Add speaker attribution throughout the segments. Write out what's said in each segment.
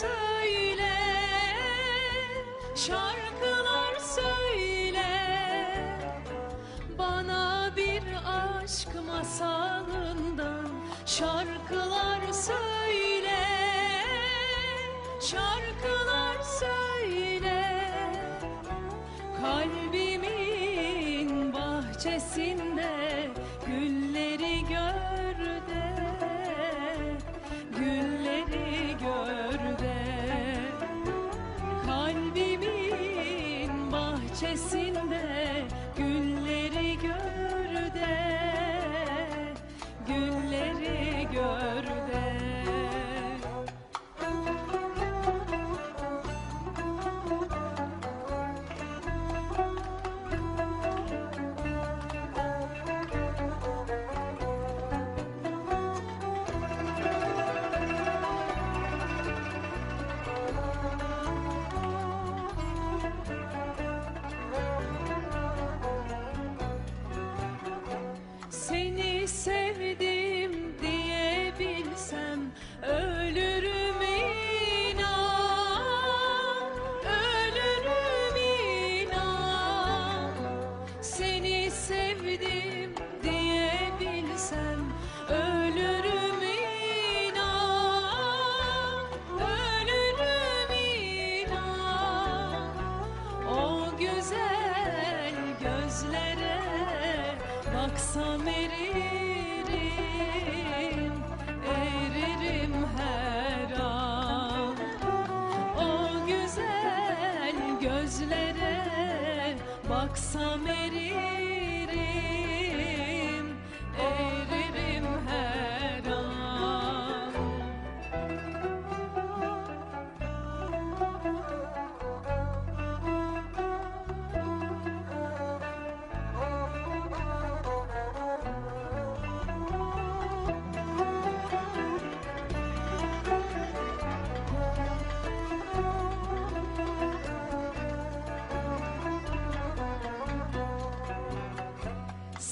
Speaker 1: söyle Şarkılar söyle. Bana bir aşk masalından Şarkılar söyle Şarkılar söyle. Kalbimin bahçesinde chasing Varsa eririm, her an. O güzel gözlere baksam eririm, eririm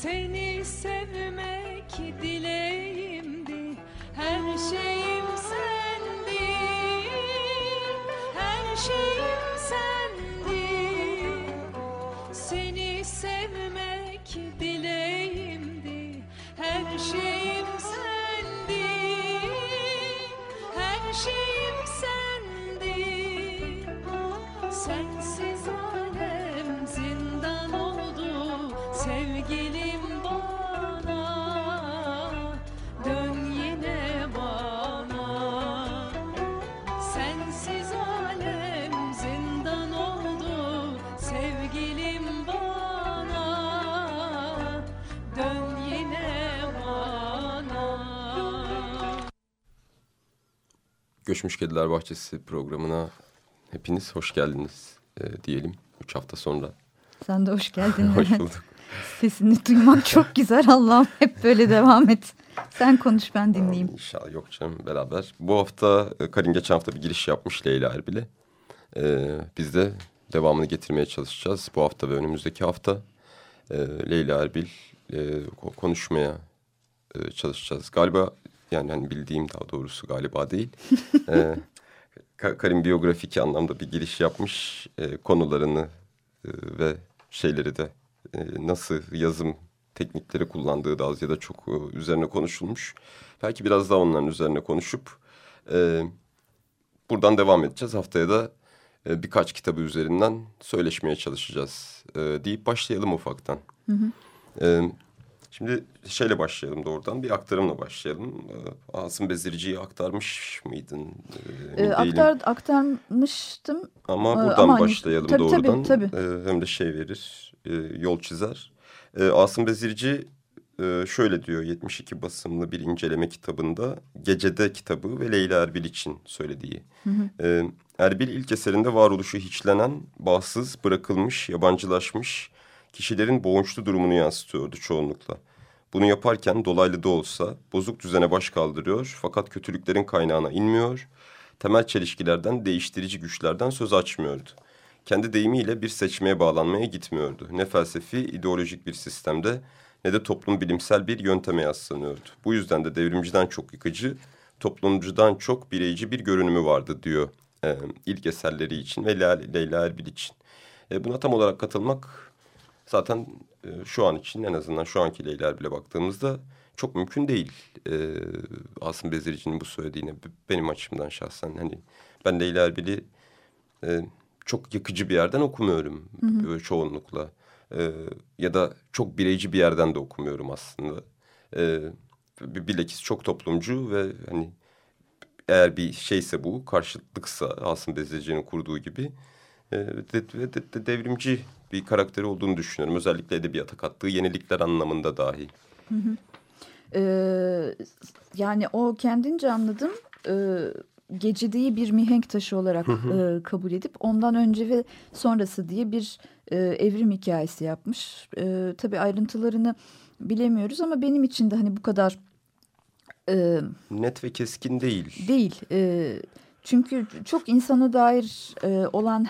Speaker 1: Seni
Speaker 2: Göçmüş Kediler Bahçesi programına hepiniz hoş geldiniz e, diyelim. Üç hafta sonra.
Speaker 3: Sen de hoş geldin.
Speaker 2: hoş bulduk.
Speaker 3: Sesini duymak çok güzel Allah'ım. Hep böyle devam et. Sen konuş ben dinleyeyim.
Speaker 2: İnşallah yok canım beraber. Bu hafta e, Karin geçen hafta bir giriş yapmış Leyla Erbil'e. Ee, biz de devamını getirmeye çalışacağız. Bu hafta ve önümüzdeki hafta e, Leyla Erbil e, konuşmaya e, çalışacağız. Galiba yani hani bildiğim daha doğrusu galiba değil. ee, Karim biyografik anlamda bir giriş yapmış. E, konularını e, ve şeyleri de e, nasıl yazım teknikleri kullandığı da az ya da çok e, üzerine konuşulmuş. Belki biraz daha onların üzerine konuşup e, buradan devam edeceğiz. Haftaya da e, birkaç kitabı üzerinden söyleşmeye çalışacağız e, deyip başlayalım ufaktan. Hı hı. E, şimdi şeyle başlayalım doğrudan bir aktarımla başlayalım. E, Asım Bezirici'yi aktarmış mıydın?
Speaker 3: E, e, aktar, aktarmıştım.
Speaker 2: Ama e, buradan ama başlayalım tabii, doğrudan. Tabii, tabii. Hem de şey verir, e, yol çizer. Asım Bezirici e, şöyle diyor 72 basımlı bir inceleme kitabında Gecede kitabı ve Leyla Erbil için söylediği. Hı hı. Erbil ilk eserinde varoluşu hiçlenen, bağımsız, bırakılmış, yabancılaşmış kişilerin boğunçlu durumunu yansıtıyordu çoğunlukla. Bunu yaparken dolaylı da olsa bozuk düzene baş kaldırıyor fakat kötülüklerin kaynağına inmiyor, temel çelişkilerden, değiştirici güçlerden söz açmıyordu. Kendi deyimiyle bir seçmeye bağlanmaya gitmiyordu. Ne felsefi, ideolojik bir sistemde ne de toplum bilimsel bir yönteme yaslanıyordu. Bu yüzden de devrimciden çok yıkıcı, toplumcudan çok bireyci bir görünümü vardı diyor e, ilk eserleri için ve Leyla Erbil için. E, buna tam olarak katılmak zaten e, şu an için en azından şu anki Leyla Erbil'e baktığımızda çok mümkün değil. E, Asım Bezirici'nin bu söylediğine benim açımdan şahsen. Hani ben Leyla Erbil'i e, çok yıkıcı bir yerden okumuyorum hı hı. çoğunlukla. E, ya da çok bireyci bir yerden de okumuyorum aslında. E, bilakis çok toplumcu ve hani eğer bir şeyse bu karşıtlıksa Asım Bezirici'nin kurduğu gibi devrimci bir karakteri olduğunu düşünüyorum. Özellikle edebiyata kattığı yenilikler anlamında dahi. Hı hı.
Speaker 3: Ee, yani o kendince anladım. Ee, gecedeyi bir mihenk taşı olarak. E, kabul edip ondan önce ve sonrası diye bir e, evrim hikayesi yapmış. E, tabii ayrıntılarını bilemiyoruz ama benim için de hani bu kadar
Speaker 2: e, net ve keskin değil.
Speaker 3: Değil. E, çünkü çok insana dair e, olan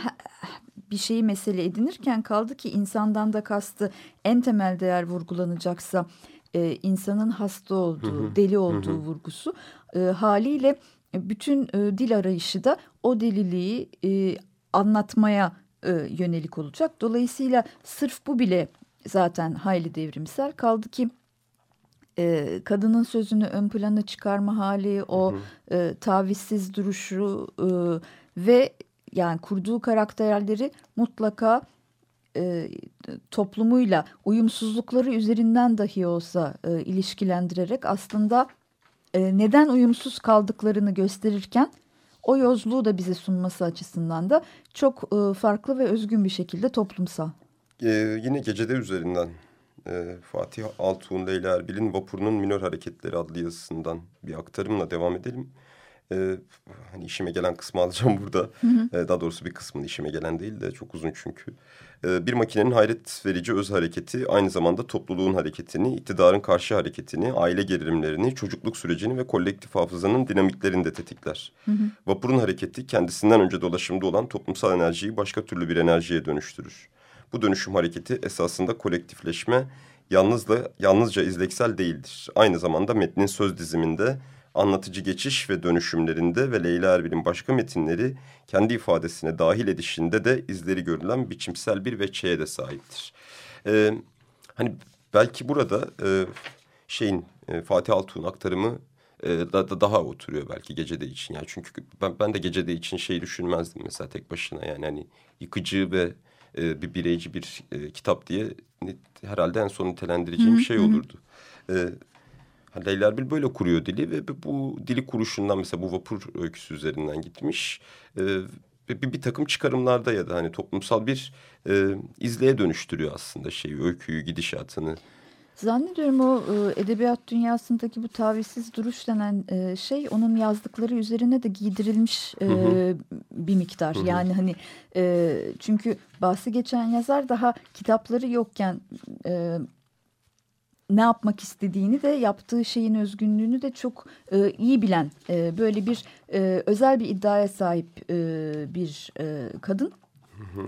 Speaker 3: bir şeyi mesele edinirken kaldı ki insandan da kastı en temel değer vurgulanacaksa e, insanın hasta olduğu, hı hı. deli olduğu hı vurgusu e, haliyle bütün e, dil arayışı da o deliliği e, anlatmaya e, yönelik olacak. Dolayısıyla sırf bu bile zaten hayli devrimsel kaldı ki e, kadının sözünü ön plana çıkarma hali, o hı hı. E, tavizsiz duruşu e, ve yani kurduğu karakterleri mutlaka e, toplumuyla uyumsuzlukları üzerinden dahi olsa e, ilişkilendirerek aslında e, neden uyumsuz kaldıklarını gösterirken o yozluğu da bize sunması açısından da çok e, farklı ve özgün bir şekilde toplumsal.
Speaker 2: Ee, yine gecede üzerinden e, Fatih Altuğ'un Leyla Erbil'in Vapurunun Minör Hareketleri adlı yazısından bir aktarımla devam edelim. Ee, hani işime gelen kısmı alacağım burada. Hı hı. Ee, daha doğrusu bir kısmını işime gelen değil de çok uzun çünkü. Ee, bir makinenin hayret verici öz hareketi aynı zamanda topluluğun hareketini, iktidarın karşı hareketini, aile gerilimlerini, çocukluk sürecini ve kolektif hafızanın dinamiklerini de tetikler. Hı hı. Vapurun hareketi kendisinden önce dolaşımda olan toplumsal enerjiyi başka türlü bir enerjiye dönüştürür. Bu dönüşüm hareketi esasında kolektifleşme yalnızla, yalnızca izleksel değildir. Aynı zamanda metnin söz diziminde anlatıcı geçiş ve dönüşümlerinde ve Leyla Erbil'in başka metinleri kendi ifadesine dahil edişinde de izleri görülen biçimsel bir veçeye de sahiptir. Ee, hani belki burada e, şeyin e, Fatih Altuğ'un aktarımı e, da, da daha oturuyor belki gecede için. Yani çünkü ben, ben de gecede için şey düşünmezdim mesela tek başına yani hani yıkıcı ve e, bir bireyci bir e, kitap diye herhalde en son nitelendireceğim bir şey olurdu. E, Leyla Erbil böyle kuruyor dili ve bu dili kuruşundan mesela bu vapur öyküsü üzerinden gitmiş. E, bir, bir takım çıkarımlarda ya da hani toplumsal bir e, izleye dönüştürüyor aslında şeyi, öyküyü, gidişatını.
Speaker 3: Zannediyorum o e, edebiyat dünyasındaki bu tavizsiz duruş denen e, şey onun yazdıkları üzerine de giydirilmiş e, hı hı. bir miktar. Hı hı. Yani hani çünkü bahsi geçen yazar daha kitapları yokken ne yapmak istediğini de yaptığı şeyin özgünlüğünü de çok e, iyi bilen e, böyle bir e, özel bir iddiaya sahip e, bir e, kadın.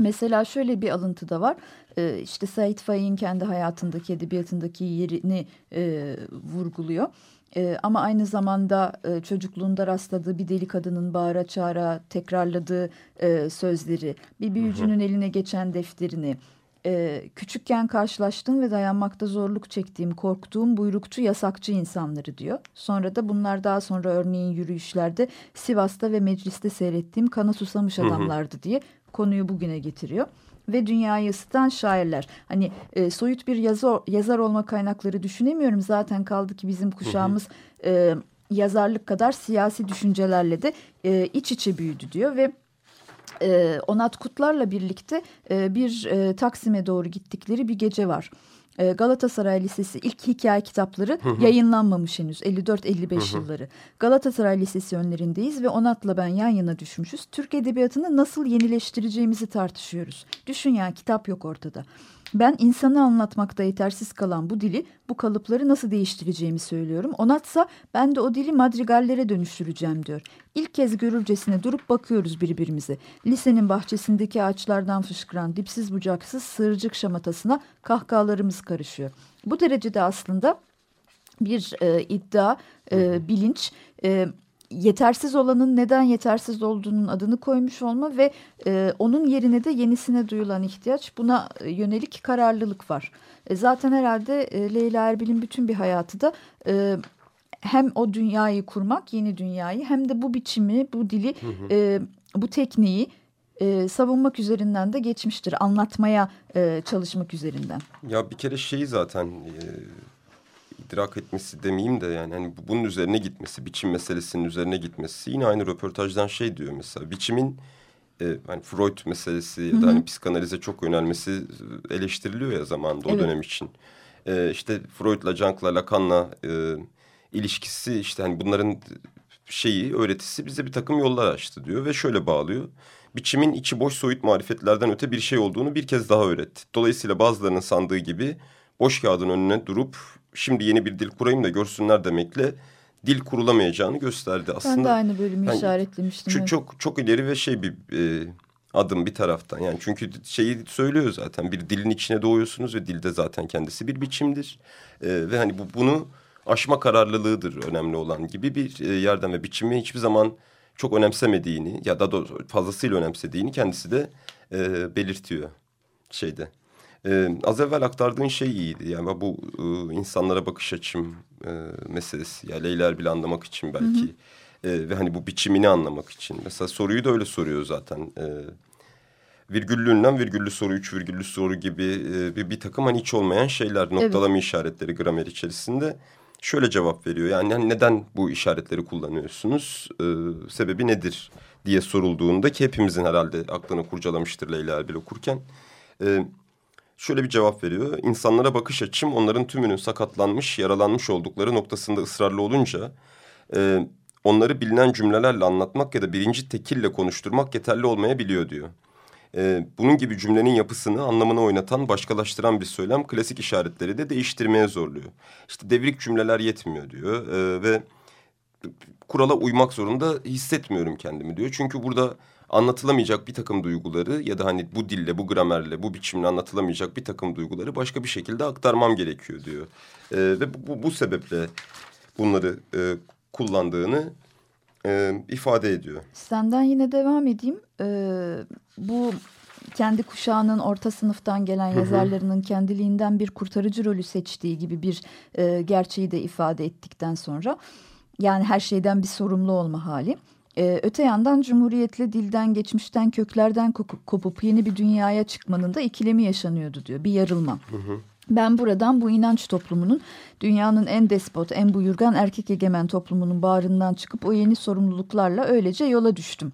Speaker 3: Mesela şöyle bir alıntı da var. Ee, işte Said Faik'in kendi hayatındaki, edebiyatındaki yerini e, vurguluyor. E, ama aynı zamanda e, çocukluğunda rastladığı bir deli kadının bağıra çağıra tekrarladığı e, sözleri, bir büyücünün eline geçen defterini, e, küçükken karşılaştığım ve dayanmakta zorluk çektiğim, korktuğum buyrukçu, yasakçı insanları diyor. Sonra da bunlar daha sonra örneğin yürüyüşlerde Sivas'ta ve mecliste seyrettiğim kana susamış adamlardı diye konuyu bugüne getiriyor ve dünyayı ısıtan şairler. Hani e, soyut bir yazar, yazar olma kaynakları düşünemiyorum. Zaten kaldı ki bizim kuşağımız e, yazarlık kadar siyasi düşüncelerle de e, iç içe büyüdü diyor ve e, Onat Kutlar'la birlikte e, bir e, Taksim'e doğru gittikleri bir gece var. E, Galatasaray Lisesi ilk hikaye kitapları hı hı. yayınlanmamış henüz 54-55 yılları. Galatasaray Lisesi önlerindeyiz ve Onat'la ben yan yana düşmüşüz. Türk Edebiyatı'nı nasıl yenileştireceğimizi tartışıyoruz. Düşün ya kitap yok ortada. Ben insanı anlatmakta yetersiz kalan bu dili, bu kalıpları nasıl değiştireceğimi söylüyorum. Onatsa ben de o dili madrigallere dönüştüreceğim diyor. İlk kez görürcesine durup bakıyoruz birbirimize. Lisenin bahçesindeki ağaçlardan fışkıran dipsiz bucaksız sığırcık şamatasına kahkahalarımız karışıyor. Bu derecede aslında bir e, iddia, e, bilinç... E, yetersiz olanın neden yetersiz olduğunun adını koymuş olma ve e, onun yerine de yenisine duyulan ihtiyaç buna e, yönelik kararlılık var. E, zaten herhalde e, Leyla Erbil'in bütün bir hayatı da e, hem o dünyayı kurmak, yeni dünyayı hem de bu biçimi, bu dili, hı hı. E, bu tekniği e, savunmak üzerinden de geçmiştir. Anlatmaya e, çalışmak üzerinden.
Speaker 2: Ya bir kere şeyi zaten... E idrak etmesi demeyeyim de yani hani bunun üzerine gitmesi, biçim meselesinin üzerine gitmesi yine aynı röportajdan şey diyor mesela biçimin e, hani Freud meselesi ya da hani psikanalize çok yönelmesi eleştiriliyor ya zamanında evet. o dönem için. E, işte Freud'la Jung'la Lacan'la e, ilişkisi işte hani bunların şeyi öğretisi bize bir takım yollar açtı diyor ve şöyle bağlıyor. Biçimin içi boş soyut marifetlerden öte bir şey olduğunu bir kez daha öğretti. Dolayısıyla bazılarının sandığı gibi boş kağıdın önüne durup şimdi yeni bir dil kurayım da görsünler demekle dil kurulamayacağını gösterdi. Aslında,
Speaker 3: ben de aynı bölümü yani, işaretlemiştim.
Speaker 2: Çünkü çok çok ileri ve şey bir e, adım bir taraftan. Yani çünkü şeyi söylüyor zaten bir dilin içine doğuyorsunuz ve dilde zaten kendisi bir biçimdir. E, ve hani bu bunu aşma kararlılığıdır önemli olan gibi bir e, yerden ve biçimi hiçbir zaman çok önemsemediğini ya da fazlasıyla önemsediğini kendisi de e, belirtiyor şeyde ee, az evvel aktardığın şey iyiydi. Yani bu e, insanlara bakış açım e, meselesi. Yani Leyla Erbil'i anlamak için belki. Hı hı. E, ve hani bu biçimini anlamak için. Mesela soruyu da öyle soruyor zaten. E, virgüllü ünlem, virgüllü soru, üç virgüllü soru gibi e, bir, bir takım hani hiç olmayan şeyler. Noktalama evet. işaretleri gramer içerisinde. Şöyle cevap veriyor. Yani, yani neden bu işaretleri kullanıyorsunuz? E, sebebi nedir? diye sorulduğunda ki hepimizin herhalde aklını kurcalamıştır Leyla Erbil okurken. E, şöyle bir cevap veriyor. İnsanlara bakış açım onların tümünün sakatlanmış, yaralanmış oldukları noktasında ısrarlı olunca... E, onları bilinen cümlelerle anlatmak ya da birinci tekille konuşturmak yeterli olmayabiliyor diyor. E, bunun gibi cümlenin yapısını, anlamını oynatan, başkalaştıran bir söylem klasik işaretleri de değiştirmeye zorluyor. İşte devrik cümleler yetmiyor diyor e, ve kurala uymak zorunda hissetmiyorum kendimi diyor. Çünkü burada anlatılamayacak bir takım duyguları ya da hani bu dille, bu gramerle, bu biçimle anlatılamayacak bir takım duyguları başka bir şekilde aktarmam gerekiyor diyor. E, ve bu, bu sebeple bunları e, kullandığını e, ifade ediyor.
Speaker 3: Senden yine devam edeyim. Ee, bu kendi kuşağının orta sınıftan gelen yazarlarının kendiliğinden bir kurtarıcı rolü seçtiği gibi bir e, gerçeği de ifade ettikten sonra yani her şeyden bir sorumlu olma hali. Ee, öte yandan Cumhuriyet'le dilden, geçmişten, köklerden kopup yeni bir dünyaya çıkmanın da ikilemi yaşanıyordu diyor. Bir yarılma. Hı hı. Ben buradan bu inanç toplumunun dünyanın en despot, en buyurgan erkek egemen toplumunun bağrından çıkıp o yeni sorumluluklarla öylece yola düştüm.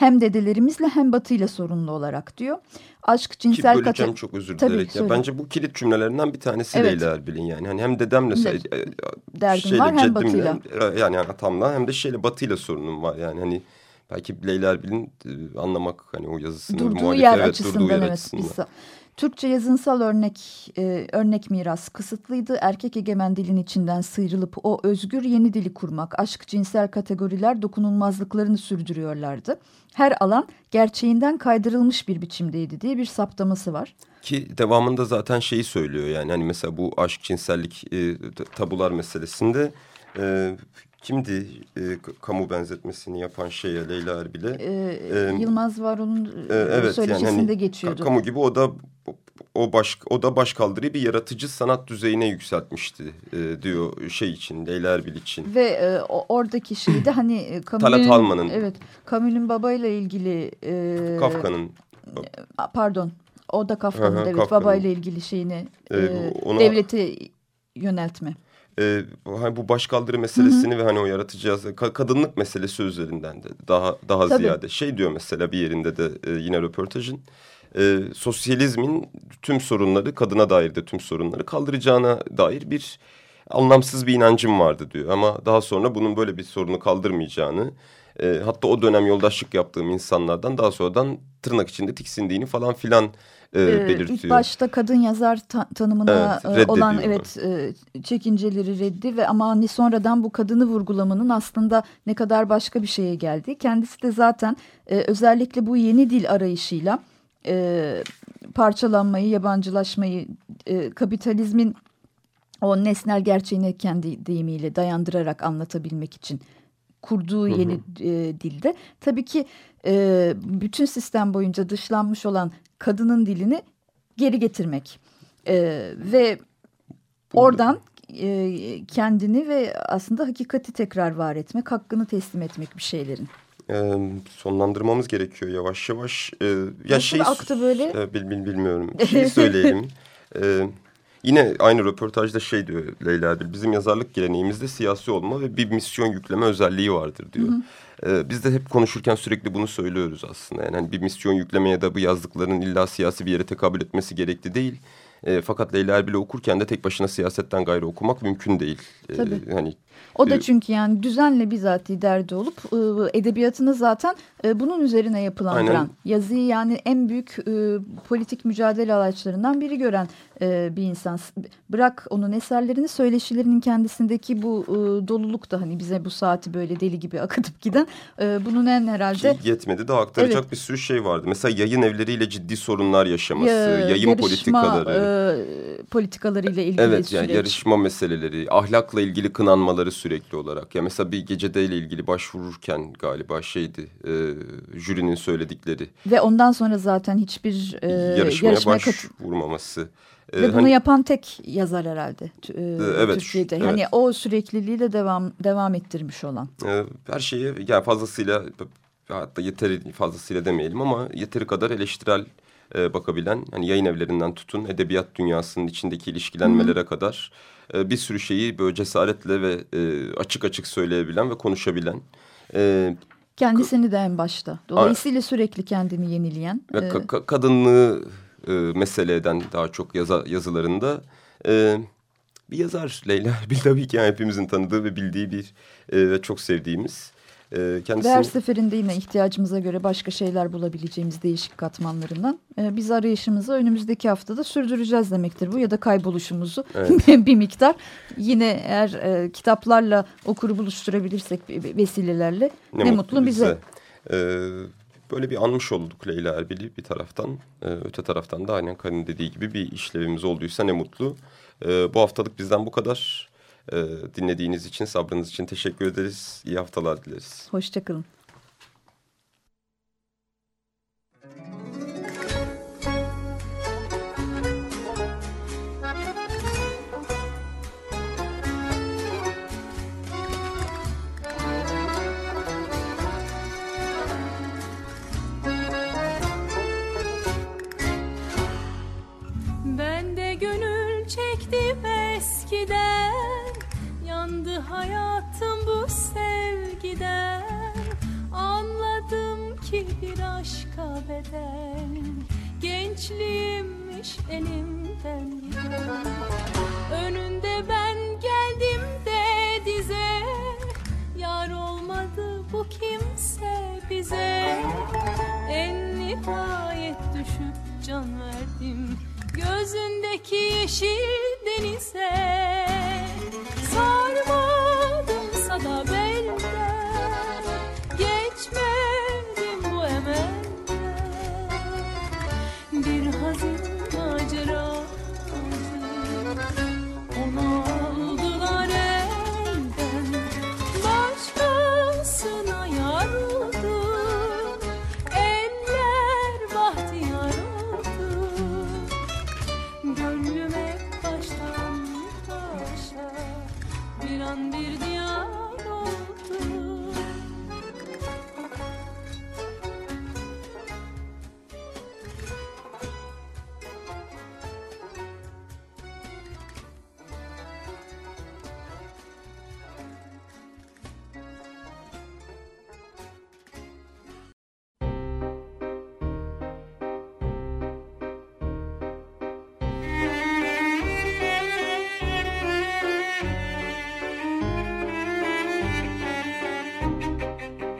Speaker 3: Hem dedelerimizle hem batıyla sorunlu olarak diyor. Aşk, cinsel
Speaker 2: Ki böleceğim çok özür dilerim. Ya, bence bu kilit cümlelerinden bir tanesi evet. Leyla Erbil'in yani. Hani hem dedemle
Speaker 3: evet. Derdim şeyle, var hem batıyla.
Speaker 2: Yani, yani atamla hem de şeyle batıyla sorunum var yani hani belki Leyla Erbil'in e, anlamak hani o yazısını
Speaker 3: durduğu yer evet, açısından durduğu yer evet. Açısından. Türkçe yazınsal örnek e, örnek miras kısıtlıydı. Erkek egemen dilin içinden sıyrılıp o özgür yeni dili kurmak, aşk, cinsel kategoriler dokunulmazlıklarını sürdürüyorlardı. Her alan gerçeğinden kaydırılmış bir biçimdeydi diye bir saptaması var.
Speaker 2: Ki devamında zaten şeyi söylüyor yani hani mesela bu aşk, cinsellik, e, tabular meselesinde... E, kimdi e, kamu benzetmesini yapan şeye Leyla Erbil'e?
Speaker 3: Ee,
Speaker 2: Ee,
Speaker 3: Yılmaz Varol'un
Speaker 2: e, evet,
Speaker 3: söyleşisinde
Speaker 2: yani hani
Speaker 3: geçiyordu.
Speaker 2: Kamu gibi o da o baş o da başkaldırıyı bir yaratıcı sanat düzeyine yükseltmişti e, diyor şey için Leyla Erbil için.
Speaker 3: Ve e, oradaki şey de hani e,
Speaker 2: Talat Alman'ın.
Speaker 3: evet Camus'un babayla ilgili e,
Speaker 2: Kafka'nın
Speaker 3: pardon o da Kafka'nın evet
Speaker 2: Kafka'nın.
Speaker 3: babayla ilgili şeyini
Speaker 2: Ee,
Speaker 3: e,
Speaker 2: ona-
Speaker 3: devlete yöneltme.
Speaker 2: E, hani bu başkaldırı meselesini ve hani o yaratıcı yaz- ka- kadınlık meselesi üzerinden de daha daha
Speaker 3: Tabii.
Speaker 2: ziyade şey diyor mesela bir yerinde de e, yine röportajın e, sosyalizmin tüm sorunları kadına dair de tüm sorunları kaldıracağına dair bir anlamsız bir inancım vardı diyor ama daha sonra bunun böyle bir sorunu kaldırmayacağını e, hatta o dönem yoldaşlık yaptığım insanlardan daha sonradan tırnak içinde tiksindiğini falan filan e,
Speaker 3: Ee,
Speaker 2: belirtiyor.
Speaker 3: İlk başta kadın yazar ta- tanımına
Speaker 2: Evet,
Speaker 3: e, olan evet e, çekinceleri reddi ve ama hani sonradan bu kadını vurgulamanın aslında ne kadar başka bir şeye geldi. Kendisi de zaten e, özellikle bu yeni dil arayışıyla e, parçalanmayı, yabancılaşmayı, e, kapitalizmin o nesnel gerçeğini kendi deyimiyle dayandırarak anlatabilmek için kurduğu yeni e, dilde tabii ki e, bütün sistem boyunca dışlanmış olan kadının dilini geri getirmek E, ve oradan e, kendini ve aslında hakikati tekrar var etmek, hakkını teslim etmek bir şeylerin.
Speaker 2: Ee, sonlandırmamız gerekiyor yavaş yavaş. Ee, ya
Speaker 3: Nasıl
Speaker 2: şey
Speaker 3: aktı böyle?
Speaker 2: Ee, bil, bil, bilmiyorum. Şeyi söyleyelim. Ee, yine aynı röportajda şey diyor Leyla Erbil. Bizim yazarlık geleneğimizde siyasi olma ve bir misyon yükleme özelliği vardır diyor. Ee, biz de hep konuşurken sürekli bunu söylüyoruz aslında. Yani hani bir misyon yüklemeye de bu yazdıkların illa siyasi bir yere tekabül etmesi gerekli değil. Ee, fakat Leyla Erbil'i okurken de tek başına siyasetten gayrı okumak mümkün değil.
Speaker 3: Tabii.
Speaker 2: hani
Speaker 3: O da çünkü yani düzenle bizatihi derdi olup e, edebiyatını zaten e, bunun üzerine yapılandıran,
Speaker 2: Aynen.
Speaker 3: yazıyı yani en büyük e, politik mücadele araçlarından biri gören e, bir insan. Bırak onun eserlerini, söyleşilerinin kendisindeki bu e, doluluk da hani bize bu saati böyle deli gibi akıtıp giden e, bunun en herhalde
Speaker 2: Ki yetmedi daha aktaracak
Speaker 3: Evet.
Speaker 2: bir sürü şey vardı. Mesela yayın evleriyle ciddi sorunlar yaşaması,
Speaker 3: ya-
Speaker 2: yayın
Speaker 3: yarışma
Speaker 2: politikaları.
Speaker 3: e, politikalarıyla ilgili
Speaker 2: Evet yani
Speaker 3: süreç.
Speaker 2: yarışma meseleleri, ahlakla ilgili kınanmaları sürekli olarak. Ya mesela bir gecedeyle ilgili başvururken galiba şeydi, e, jürinin söyledikleri
Speaker 3: Ve ondan sonra zaten hiçbir e,
Speaker 2: yarışmaya,
Speaker 3: yarışmaya
Speaker 2: başvurmaması. E,
Speaker 3: Ve bunu
Speaker 2: hani-
Speaker 3: yapan tek yazar herhalde tü- e,
Speaker 2: evet,
Speaker 3: Türkiye'de.
Speaker 2: evet.
Speaker 3: Yani o sürekliliği de devam devam ettirmiş olan.
Speaker 2: e, her şeye yani fazlasıyla hatta yeteri fazlasıyla demeyelim ama yeteri kadar eleştirel e, bakabilen hani yayın evlerinden tutun edebiyat dünyasının içindeki ilişkilenmelere kadar e, bir sürü şeyi böyle cesaretle ve e, açık açık söyleyebilen ve konuşabilen e,
Speaker 3: Kendisini de en başta. Dolayısıyla sürekli kendini yenileyen.
Speaker 2: ve
Speaker 3: e,
Speaker 2: ka- ka- kadınlığı e, mesele eden daha çok yaza, yazılarında e, bir yazar Leyla Erbil tabii ki yani hepimizin tanıdığı ve bildiği bir e, ve çok sevdiğimiz. E,
Speaker 3: ve
Speaker 2: kendisi
Speaker 3: her seferinde yine ihtiyacımıza göre başka şeyler bulabileceğimiz değişik katmanlarından. e, biz arayışımızı önümüzdeki haftada sürdüreceğiz demektir bu. Ya da kayboluşumuzu
Speaker 2: Evet.
Speaker 3: bir miktar. Yine eğer e, kitaplarla okuru buluşturabilirsek ve- vesilelerle ne, mutlu bize.
Speaker 2: E, böyle bir anmış olduk Leyla Erbil'i bir taraftan. E, öte taraftan da aynen Karin dediği gibi bir işlevimiz olduysa ne mutlu. E, bu haftalık bizden bu kadar. E, dinlediğiniz için, sabrınız için teşekkür ederiz. İyi haftalar dileriz.
Speaker 3: Hoşçakalın.